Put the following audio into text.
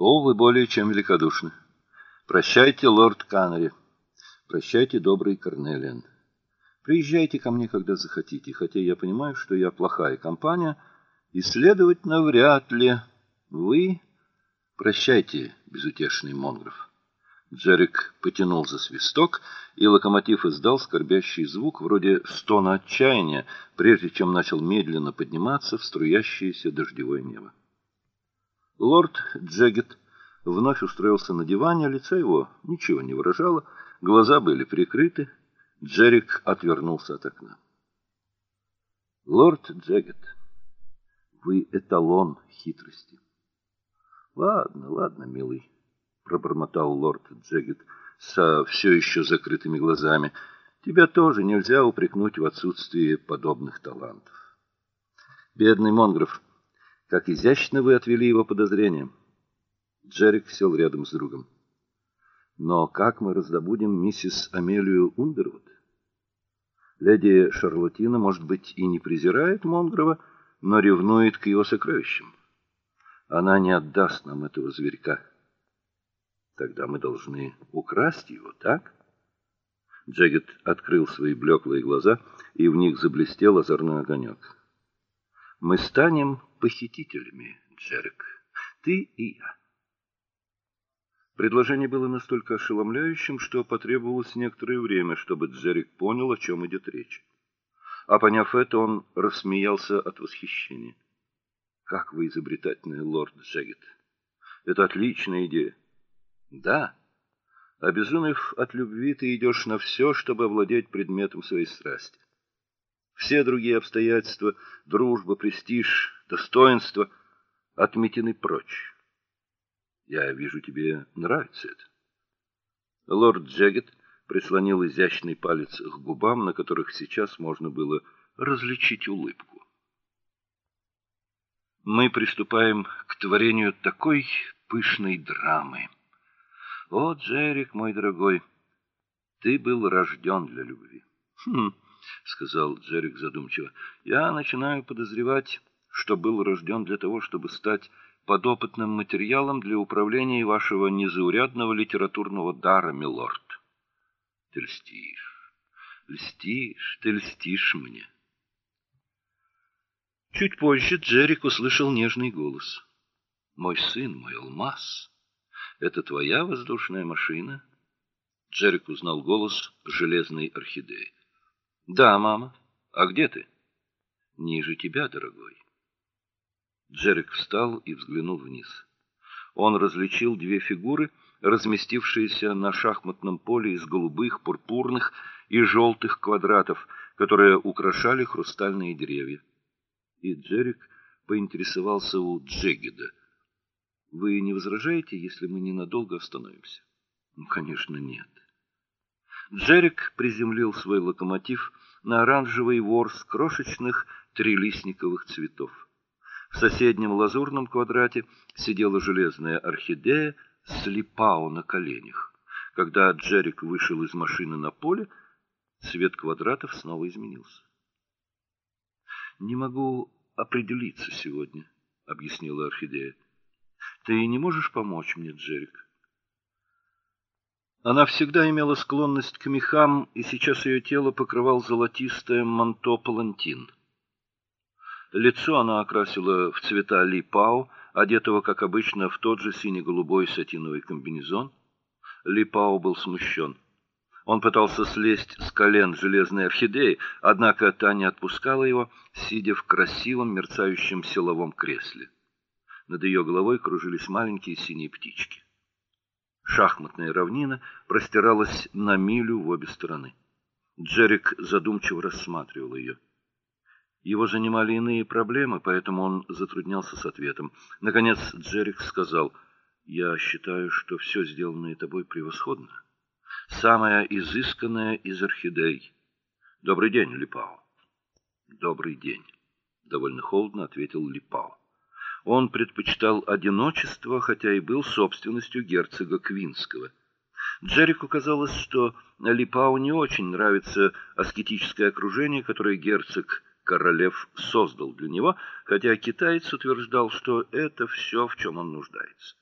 О, вы более чем великодушны. Прощайте, лорд Каннери. Прощайте, добрый Корнелиан. Приезжайте ко мне, когда захотите, хотя я понимаю, что я плохая компания, и, следовательно, вряд ли вы... Прощайте, безутешный Монгров. Джерик потянул за свисток, и локомотив издал скорбящий звук, вроде стона отчаяния, прежде чем начал медленно подниматься в струящееся дождевое небо. Лорд Джегет вновь устроился на диване, лицо его ничего не выражало, глаза были прикрыты. Джерик отвернулся от окна. Лорд Джегет, вы эталон хитрости. Ладно, ладно, милый, пробормотал лорд Джегет со все еще закрытыми глазами. Тебя тоже нельзя упрекнуть в отсутствии подобных талантов. Бедный Монгров, как изящно вы отвели его подозрения. Джерик сел рядом с другом. Но как мы раздобудем миссис Амелию Ундервуд? Леди Шарлотина, может быть, и не презирает Монгрова, но ревнует к его сокровищам. Она не отдаст нам этого зверька. Тогда мы должны украсть его, так? Джегет открыл свои блеклые глаза, и в них заблестел озорной огонек. Мы станем похитителями, Джерик. Ты и я. Предложение было настолько ошеломляющим, что потребовалось некоторое время, чтобы Джерик понял, о чем идет речь. А поняв это, он рассмеялся от восхищения. Как вы изобретательный, лорд Джегет. Это отличная идея. Да. Обезумев от любви, ты идешь на все, чтобы овладеть предметом своей страсти. Все другие обстоятельства, дружба, престиж, достоинство отметены прочь. Я вижу, тебе нравится это. Лорд Джегет прислонил изящный палец к губам, на которых сейчас можно было различить улыбку. Мы приступаем к творению такой пышной драмы. О, Джерик, мой дорогой, ты был рожден для любви. Хм, сказал Джерик задумчиво. Я начинаю подозревать, что был рожден для того, чтобы стать подопытным материалом для управления вашего незаурядного литературного дара, милорд. Ты льстишь, льстишь, ты льстишь мне. Чуть позже Джерик услышал нежный голос. Мой сын, мой алмаз. Это твоя воздушная машина? Джерик узнал голос железной орхидеи. Да, мама. А где ты? Ниже тебя, дорогой. Джерик встал и взглянул вниз. Он различил две фигуры, разместившиеся на шахматном поле из голубых, пурпурных и желтых квадратов, которые украшали хрустальные деревья. И Джерик поинтересовался у Джегеда: вы не возражаете, если мы ненадолго остановимся? Ну, конечно, нет. Джерик приземлил свой локомотив на оранжевый ворс крошечных трилистниковых цветов. В соседнем лазурном квадрате сидела железная орхидея с липао на коленях. Когда Джерик вышел из машины на поле, цвет квадратов снова изменился. Не могу определиться сегодня, объяснила орхидея. Ты не можешь помочь мне, Джерик? Она всегда имела склонность к мехам, и сейчас ее тело покрывал золотистое манто палантин. Лицо она окрасила в цвета липао, одетого, как обычно, в тот же сине-голубой сатиновый комбинезон. Липао был смущен. Он пытался слезть с колен железной орхидеи, однако та не отпускала его, сидя в красивом мерцающем силовом кресле. Над ее головой кружились маленькие синие птички. Шахматная равнина простиралась на милю в обе стороны. Джерик задумчиво рассматривал ее. Его занимали иные проблемы, поэтому он затруднялся с ответом. Наконец Джерик сказал: "Я считаю, что все сделанное тобой превосходно. Самая изысканная из орхидей. Добрый день, Липао". "Добрый день", довольно холодно ответил Липао. Он предпочитал одиночество, хотя и был собственностью герцога Квинского. Джеррику казалось, что Липау не очень нравится аскетическое окружение, которое герцог Королев создал для него, хотя китаец утверждал, что это все, в чем он нуждается.